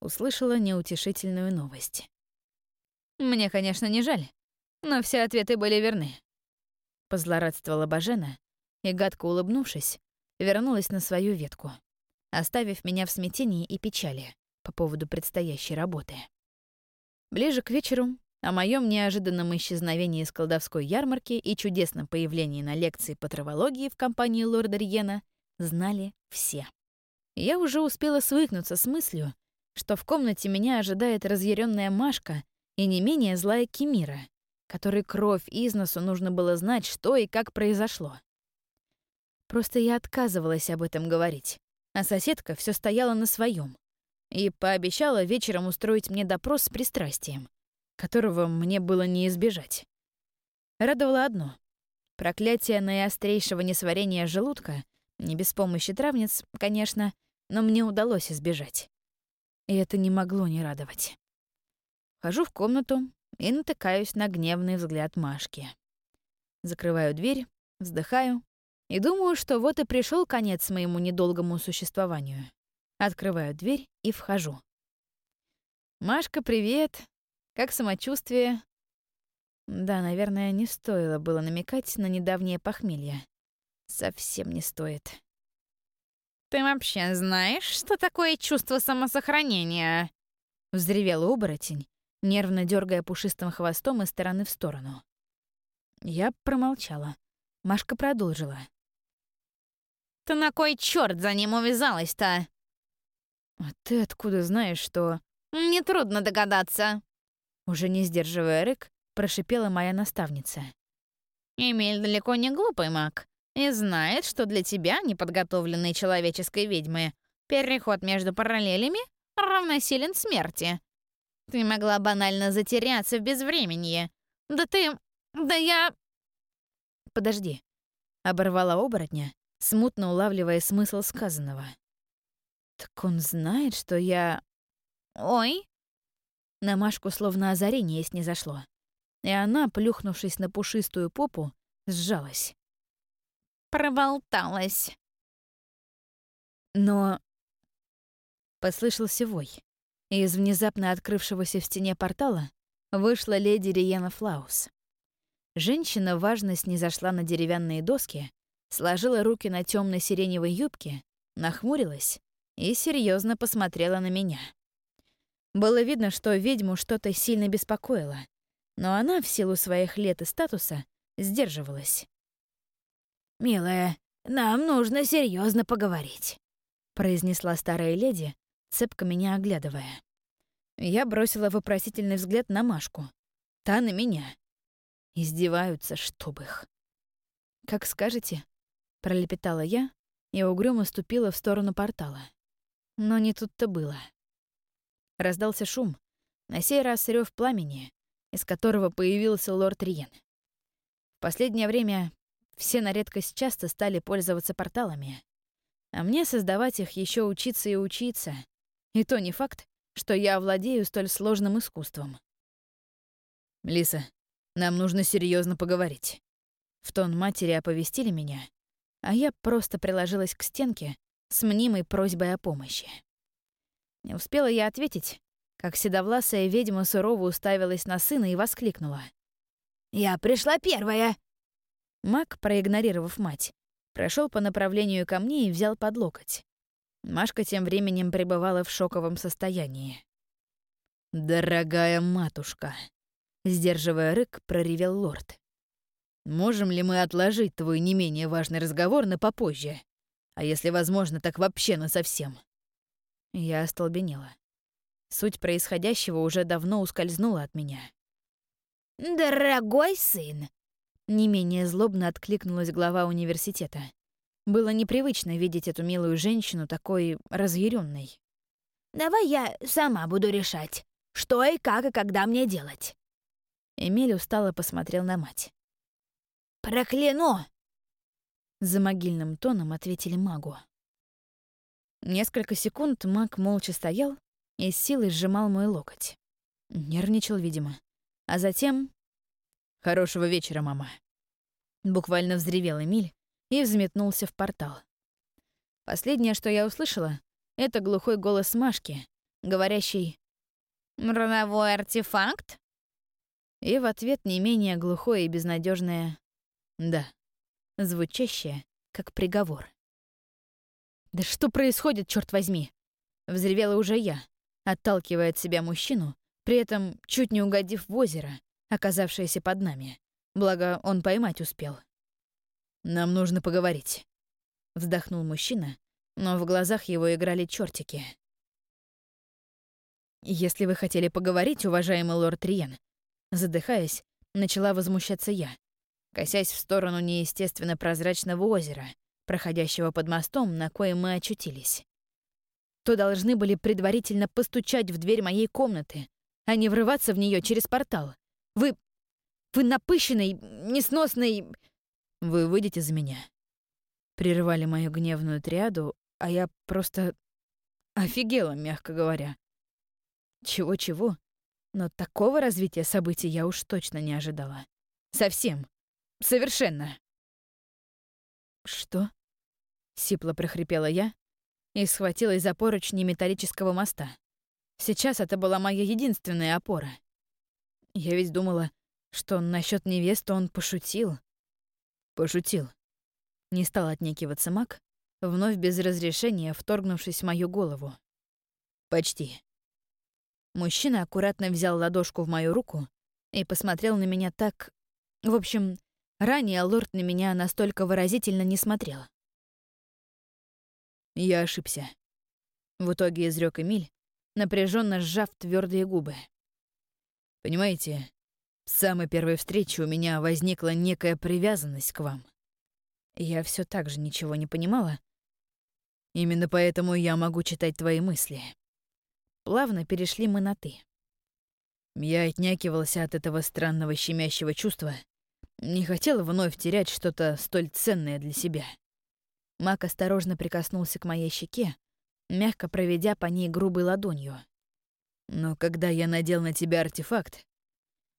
услышала неутешительную новость. «Мне, конечно, не жаль, но все ответы были верны». Позлорадствовала Бажена и, гадко улыбнувшись, вернулась на свою ветку, оставив меня в смятении и печали по поводу предстоящей работы. Ближе к вечеру о моем неожиданном исчезновении с колдовской ярмарки и чудесном появлении на лекции по травологии в компании лорда Риена знали все. Я уже успела свыкнуться с мыслью, что в комнате меня ожидает разъяренная Машка и не менее злая Кемира, которой кровь из носу нужно было знать, что и как произошло. Просто я отказывалась об этом говорить, а соседка все стояла на своем и пообещала вечером устроить мне допрос с пристрастием, которого мне было не избежать. Радовало одно — проклятие наиострейшего несварения желудка, не без помощи травниц, конечно, но мне удалось избежать и это не могло не радовать. Хожу в комнату и натыкаюсь на гневный взгляд Машки. Закрываю дверь, вздыхаю и думаю, что вот и пришел конец моему недолгому существованию. Открываю дверь и вхожу. «Машка, привет! Как самочувствие?» Да, наверное, не стоило было намекать на недавнее похмелье. Совсем не стоит. «Ты вообще знаешь, что такое чувство самосохранения?» Взревел оборотень, нервно дергая пушистым хвостом из стороны в сторону. Я промолчала. Машка продолжила. «Ты на кой черт за ним увязалась-то?» «А ты откуда знаешь, что...» «Нетрудно догадаться». Уже не сдерживая рык, прошипела моя наставница. «Эмиль далеко не глупый маг и знает, что для тебя, неподготовленной человеческой ведьмы, переход между параллелями равносилен смерти. Ты могла банально затеряться в безвременье. Да ты... да я...» «Подожди», — оборвала оборотня, смутно улавливая смысл сказанного. «Так он знает, что я...» «Ой!» На Машку словно озарение снизошло, и она, плюхнувшись на пушистую попу, сжалась. «Проболталась». Но... Послышался вой, и из внезапно открывшегося в стене портала вышла леди Риена Флаус. Женщина важно снизошла на деревянные доски, сложила руки на темно сиреневой юбке, нахмурилась и серьезно посмотрела на меня. Было видно, что ведьму что-то сильно беспокоило, но она, в силу своих лет и статуса, сдерживалась. «Милая, нам нужно серьезно поговорить», — произнесла старая леди, цепко меня оглядывая. Я бросила вопросительный взгляд на Машку. Та на меня. Издеваются, чтоб их. «Как скажете», — пролепетала я и угрюмо ступила в сторону портала. Но не тут-то было. Раздался шум, на сей раз рев пламени, из которого появился лорд Риен. В последнее время все на редкость часто стали пользоваться порталами, а мне создавать их еще учиться и учиться. И то не факт, что я овладею столь сложным искусством. «Лиса, нам нужно серьезно поговорить». В тон матери оповестили меня, а я просто приложилась к стенке с мнимой просьбой о помощи. Не успела я ответить, как седовласая ведьма сурово уставилась на сына и воскликнула. «Я пришла первая!» Маг, проигнорировав мать, прошел по направлению ко мне и взял под локоть. Машка тем временем пребывала в шоковом состоянии. «Дорогая матушка!» — сдерживая рык, проревел лорд. «Можем ли мы отложить твой не менее важный разговор на попозже? А если возможно, так вообще насовсем?» Я остолбенела. Суть происходящего уже давно ускользнула от меня. «Дорогой сын!» Не менее злобно откликнулась глава университета. Было непривычно видеть эту милую женщину такой разъяренной. «Давай я сама буду решать, что и как и когда мне делать». Эмиль устало посмотрел на мать. «Прокляну!» За могильным тоном ответили магу. Несколько секунд маг молча стоял, и с силой сжимал мой локоть. Нервничал, видимо. А затем... «Хорошего вечера, мама». Буквально взревел Эмиль и взметнулся в портал. Последнее, что я услышала, это глухой голос Машки, говорящий «Родовой артефакт?» И в ответ не менее глухое и безнадежное «да», звучащее, как приговор. «Да что происходит, черт возьми?» — взревела уже я, отталкивая от себя мужчину, при этом чуть не угодив в озеро, оказавшееся под нами. Благо, он поймать успел. «Нам нужно поговорить», — вздохнул мужчина, но в глазах его играли чертики. «Если вы хотели поговорить, уважаемый лорд Риен», задыхаясь, начала возмущаться я, косясь в сторону неестественно прозрачного озера, проходящего под мостом, на коем мы очутились то должны были предварительно постучать в дверь моей комнаты, а не врываться в нее через портал. Вы... вы напыщенный, несносный... Вы выйдете за меня. Прерывали мою гневную триаду, а я просто офигела, мягко говоря. Чего-чего, но такого развития событий я уж точно не ожидала. Совсем. Совершенно. Что? Сипло прохрипела я и схватилась за поручни металлического моста. Сейчас это была моя единственная опора. Я ведь думала, что насчет невесты он пошутил. Пошутил. Не стал отнекиваться маг, вновь без разрешения вторгнувшись в мою голову. Почти. Мужчина аккуратно взял ладошку в мою руку и посмотрел на меня так... В общем, ранее лорд на меня настолько выразительно не смотрел. Я ошибся. В итоге изрек Эмиль, напряженно сжав твердые губы. Понимаете, с самой первой встречи у меня возникла некая привязанность к вам. Я все так же ничего не понимала. Именно поэтому я могу читать твои мысли. Плавно перешли мы на «ты». Я отнякивался от этого странного щемящего чувства, не хотел вновь терять что-то столь ценное для себя. Мак осторожно прикоснулся к моей щеке, мягко проведя по ней грубой ладонью. Но когда я надел на тебя артефакт...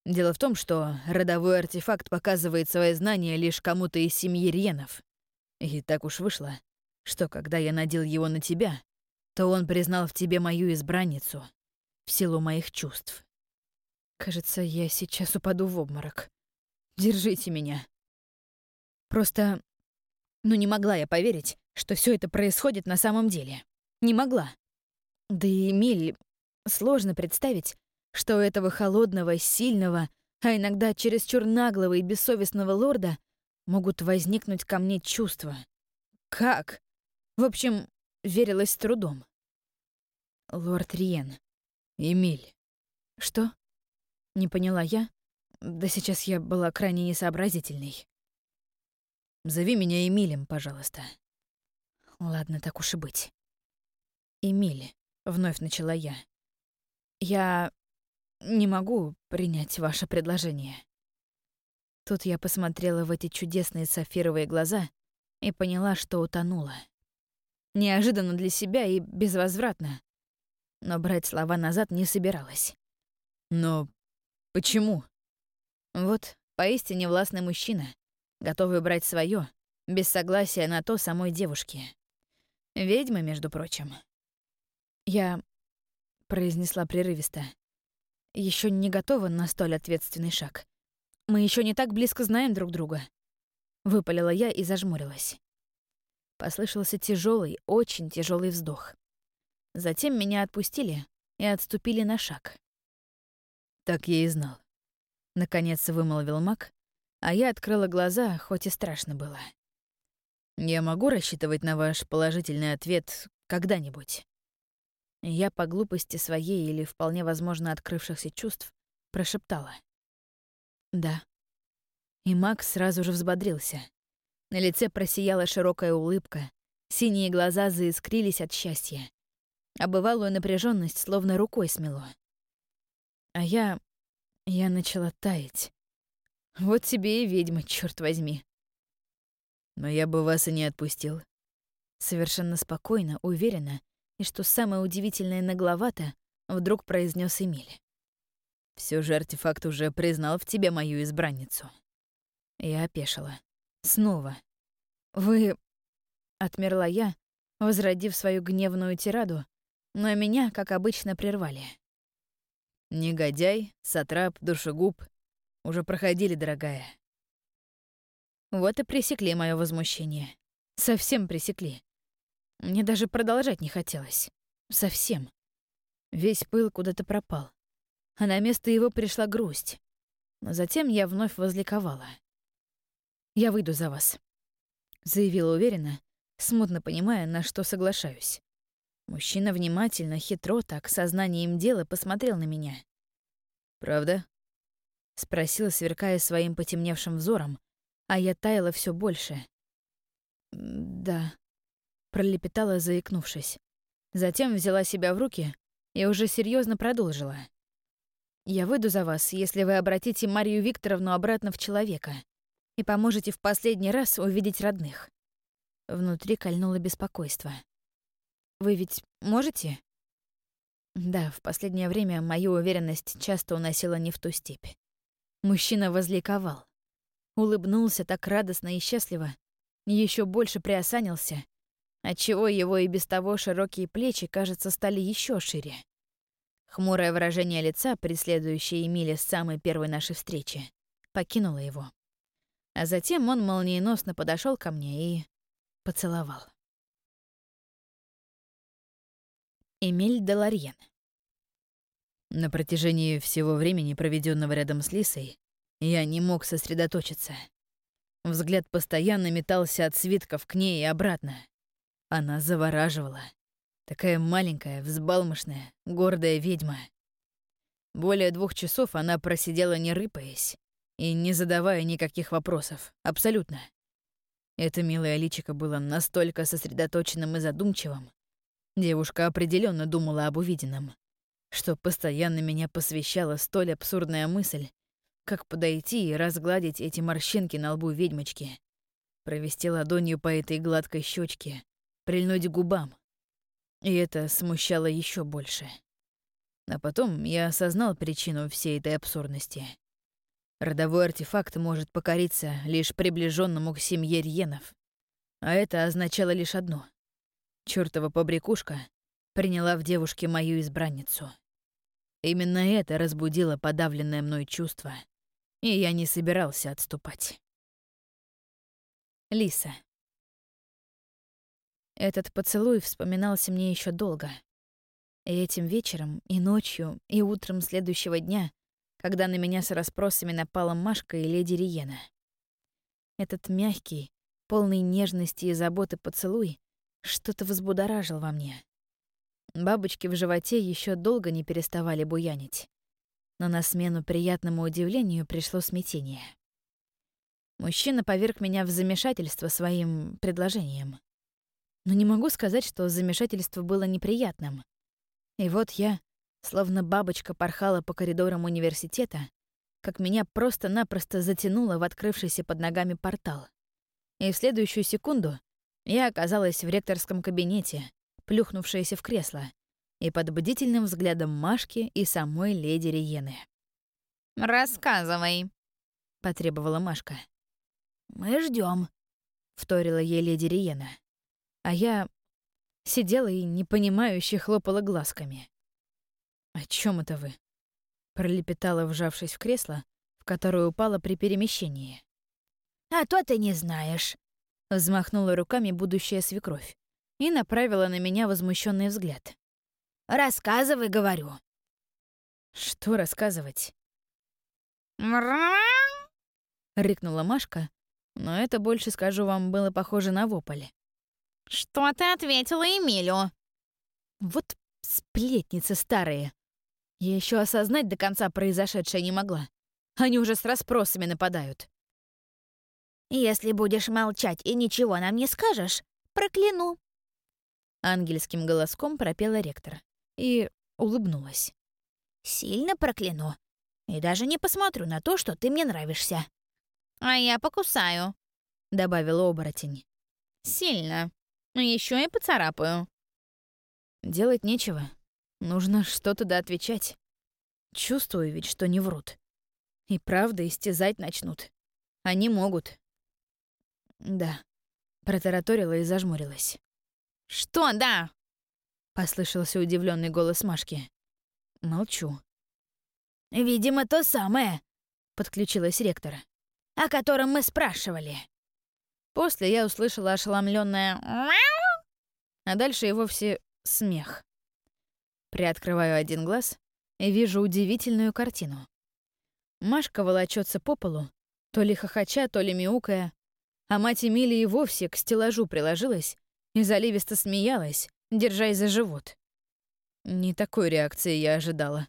Дело в том, что родовой артефакт показывает свои знания лишь кому-то из семьи Рьенов. И так уж вышло, что когда я надел его на тебя, то он признал в тебе мою избранницу в силу моих чувств. Кажется, я сейчас упаду в обморок. Держите меня. Просто... Ну не могла я поверить, что все это происходит на самом деле. Не могла. Да и Эмиль... Сложно представить, что у этого холодного, сильного, а иногда чересчур наглого и бессовестного лорда могут возникнуть ко мне чувства. Как? В общем, верилось с трудом. Лорд Риен. Эмиль. Что? Не поняла я. Да сейчас я была крайне несообразительной. Зови меня Эмилем, пожалуйста. Ладно, так уж и быть. Эмиль, вновь начала я. Я не могу принять ваше предложение. Тут я посмотрела в эти чудесные сапфировые глаза и поняла, что утонула. Неожиданно для себя и безвозвратно. Но брать слова назад не собиралась. Но почему? Вот поистине властный мужчина, готовый брать свое без согласия на то самой девушки. Ведьма, между прочим. Я произнесла прерывисто. Еще не готова на столь ответственный шаг. Мы еще не так близко знаем друг друга. Выпалила я и зажмурилась. Послышался тяжелый, очень тяжелый вздох. Затем меня отпустили и отступили на шаг. Так я и знал. Наконец вымолвил маг, а я открыла глаза, хоть и страшно было. Я могу рассчитывать на ваш положительный ответ когда-нибудь? Я по глупости своей или вполне возможно открывшихся чувств прошептала. «Да». И Макс сразу же взбодрился. На лице просияла широкая улыбка, синие глаза заискрились от счастья. А бывалую напряженность словно рукой смело. А я... я начала таять. Вот тебе и ведьма, черт возьми. Но я бы вас и не отпустил. Совершенно спокойно, уверенно и, что самое удивительное нагловато, вдруг произнес Эмиль. Все же артефакт уже признал в тебе мою избранницу. Я опешила. Снова. Вы... Отмерла я, возродив свою гневную тираду, но меня, как обычно, прервали. Негодяй, сатрап, душегуб. Уже проходили, дорогая. Вот и пресекли мое возмущение. Совсем пресекли. Мне даже продолжать не хотелось. Совсем. Весь пыл куда-то пропал. А на место его пришла грусть. Но затем я вновь возликовала. «Я выйду за вас», — заявила уверенно, смутно понимая, на что соглашаюсь. Мужчина внимательно, хитро так, сознанием дела посмотрел на меня. «Правда?» — спросила, сверкая своим потемневшим взором, а я таяла все больше. «Да», пролепетала, заикнувшись. Затем взяла себя в руки и уже серьезно продолжила. «Я выйду за вас, если вы обратите Марию Викторовну обратно в человека и поможете в последний раз увидеть родных». Внутри кольнуло беспокойство. «Вы ведь можете?» Да, в последнее время мою уверенность часто уносила не в ту степь. Мужчина возликовал. улыбнулся так радостно и счастливо, еще больше приосанился, отчего его и без того широкие плечи, кажется, стали еще шире. Хмурое выражение лица, преследующее Эмиля с самой первой нашей встречи, покинуло его. А затем он молниеносно подошел ко мне и поцеловал. Эмиль Деларьен На протяжении всего времени, проведенного рядом с Лисой, я не мог сосредоточиться. Взгляд постоянно метался от свитков к ней и обратно. Она завораживала. Такая маленькая, взбалмошная, гордая ведьма. Более двух часов она просидела не рыпаясь и не задавая никаких вопросов. Абсолютно. Это милое личико было настолько сосредоточенным и задумчивым. Девушка определенно думала об увиденном, что постоянно меня посвящала столь абсурдная мысль, как подойти и разгладить эти морщинки на лбу ведьмочки, провести ладонью по этой гладкой щечке, прильнуть к губам. И это смущало еще больше. А потом я осознал причину всей этой абсурдности. Родовой артефакт может покориться лишь приближенному к семье Рьенов. А это означало лишь одно. Чёртова побрякушка приняла в девушке мою избранницу. Именно это разбудило подавленное мной чувство — и я не собирался отступать. Лиса. Этот поцелуй вспоминался мне еще долго. И этим вечером, и ночью, и утром следующего дня, когда на меня с расспросами напала Машка и леди Риена. Этот мягкий, полный нежности и заботы поцелуй что-то возбудоражил во мне. Бабочки в животе еще долго не переставали буянить но на смену приятному удивлению пришло смятение. Мужчина поверг меня в замешательство своим предложением. Но не могу сказать, что замешательство было неприятным. И вот я, словно бабочка, порхала по коридорам университета, как меня просто-напросто затянуло в открывшийся под ногами портал. И в следующую секунду я оказалась в ректорском кабинете, плюхнувшаяся в кресло, и под бдительным взглядом Машки и самой леди Риены. «Рассказывай», — потребовала Машка. «Мы ждем, вторила ей леди Риена. А я сидела и непонимающе хлопала глазками. «О чем это вы?» — пролепетала, вжавшись в кресло, в которое упала при перемещении. «А то ты не знаешь», — взмахнула руками будущая свекровь и направила на меня возмущенный взгляд. Рассказывай, говорю. Что рассказывать? Рыкнула Машка, но это больше, скажу вам, было похоже на вопль. Что ты ответила Эмилю? Вот сплетницы старые. Я еще осознать до конца произошедшее не могла. Они уже с расспросами нападают. Если будешь молчать и ничего нам не скажешь, прокляну. Ангельским голоском пропела ректор и улыбнулась. «Сильно прокляну. И даже не посмотрю на то, что ты мне нравишься». «А я покусаю», — добавила оборотень. «Сильно. Еще и поцарапаю». Делать нечего. Нужно что-то да отвечать. Чувствую ведь, что не врут. И правда истязать начнут. Они могут. Да. Протараторила и зажмурилась. «Что да?» — послышался удивленный голос Машки. Молчу. «Видимо, то самое», — подключилась ректор. «О котором мы спрашивали». После я услышала ошеломленное а дальше и вовсе смех. Приоткрываю один глаз и вижу удивительную картину. Машка волочется по полу, то ли хохоча, то ли мяукая, а мать Эмилии вовсе к стеллажу приложилась и заливисто смеялась, держась за живот. Не такой реакции я ожидала.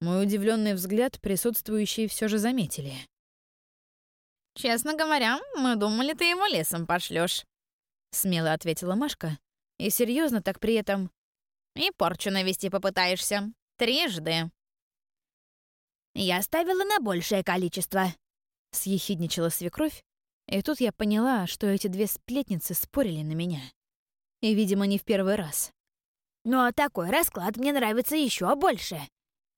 Мой удивленный взгляд присутствующие все же заметили. «Честно говоря, мы думали, ты его лесом пошлешь, смело ответила Машка. И серьезно так при этом. «И порчу навести попытаешься. Трижды». «Я ставила на большее количество», — съехидничала свекровь. И тут я поняла, что эти две сплетницы спорили на меня. И, видимо, не в первый раз. Но такой расклад мне нравится еще больше.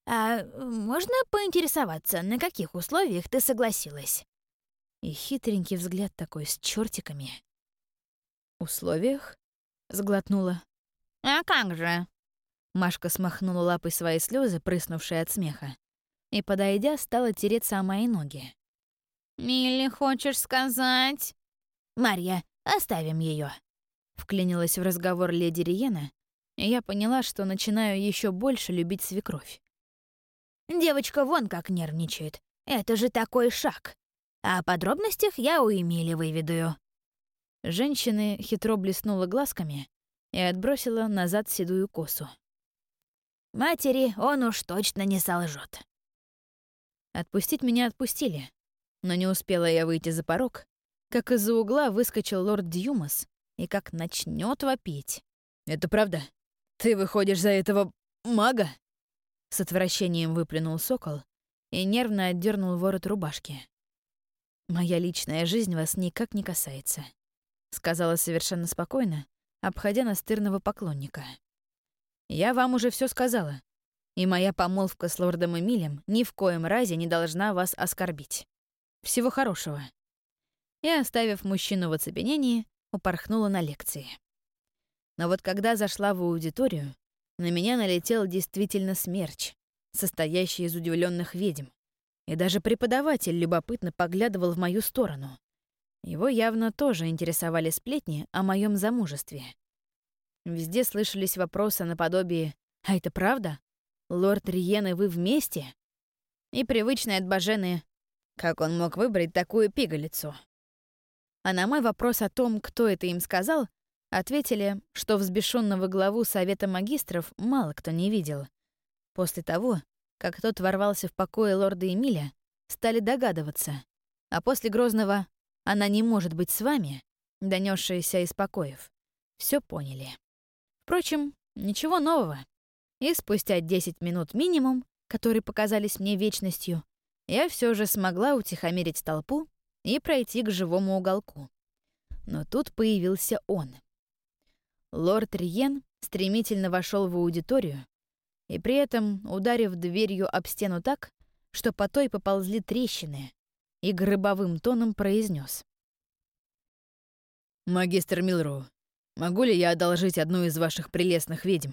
А можно поинтересоваться, на каких условиях ты согласилась?» И хитренький взгляд такой с чертиками. «Условиях?» — сглотнула. «А как же?» Машка смахнула лапой свои слезы, прыснувшие от смеха, и, подойдя, стала тереться о мои ноги. «Милли, хочешь сказать?» «Марья, оставим ее. Вклинилась в разговор леди Риена, и я поняла, что начинаю еще больше любить свекровь. Девочка вон как нервничает. Это же такой шаг. О подробностях я у Эмили выведаю. Женщина хитро блеснула глазками и отбросила назад седую косу. Матери он уж точно не солжет. Отпустить меня отпустили, но не успела я выйти за порог, как из-за угла выскочил лорд Дьюмас и как начнет вопить. «Это правда? Ты выходишь за этого мага?» С отвращением выплюнул сокол и нервно отдернул ворот рубашки. «Моя личная жизнь вас никак не касается», — сказала совершенно спокойно, обходя настырного поклонника. «Я вам уже все сказала, и моя помолвка с лордом Эмилем ни в коем разе не должна вас оскорбить. Всего хорошего». И, оставив мужчину в оцепенении, упорхнула на лекции. Но вот когда зашла в аудиторию, на меня налетел действительно смерч, состоящий из удивленных ведьм. И даже преподаватель любопытно поглядывал в мою сторону. Его явно тоже интересовали сплетни о моем замужестве. Везде слышались вопросы наподобие «А это правда? Лорд Риен и вы вместе?» И привычные от Бажены «Как он мог выбрать такую пигалицу?» А на мой вопрос о том, кто это им сказал, ответили, что взбешенного главу Совета магистров мало кто не видел. После того, как тот ворвался в покое лорда Эмиля, стали догадываться. А после Грозного «она не может быть с вами», донесшиеся из покоев, все поняли. Впрочем, ничего нового. И спустя 10 минут минимум, которые показались мне вечностью, я все же смогла утихомирить толпу и пройти к живому уголку. Но тут появился он. Лорд Риен стремительно вошел в аудиторию и при этом, ударив дверью об стену так, что по той поползли трещины, и гробовым тоном произнес: «Магистр Милроу, могу ли я одолжить одну из ваших прелестных ведьм?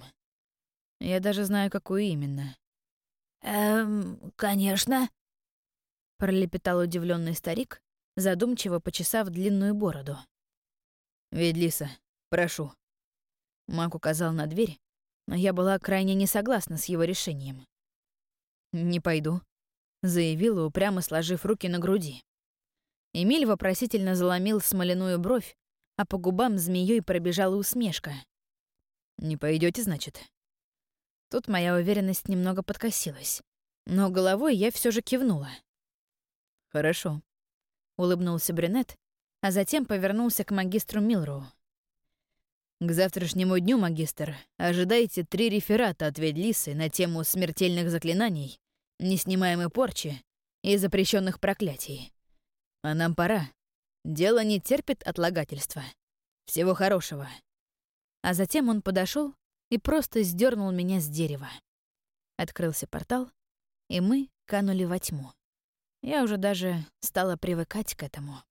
Я даже знаю, какую именно». «Эм, конечно», — пролепетал удивленный старик, задумчиво почесав длинную бороду. «Ведлиса, прошу». Маг указал на дверь, но я была крайне не согласна с его решением. «Не пойду», — заявила, упрямо сложив руки на груди. Эмиль вопросительно заломил смоляную бровь, а по губам змеей пробежала усмешка. «Не пойдете, значит?» Тут моя уверенность немного подкосилась, но головой я все же кивнула. «Хорошо», — улыбнулся брюнет, а затем повернулся к магистру Милроу. «К завтрашнему дню, магистр, ожидайте три реферата от Ведлисы на тему смертельных заклинаний, неснимаемой порчи и запрещенных проклятий. А нам пора. Дело не терпит отлагательства. Всего хорошего». А затем он подошел и просто сдернул меня с дерева. Открылся портал, и мы канули во тьму. Я уже даже стала привыкать к этому.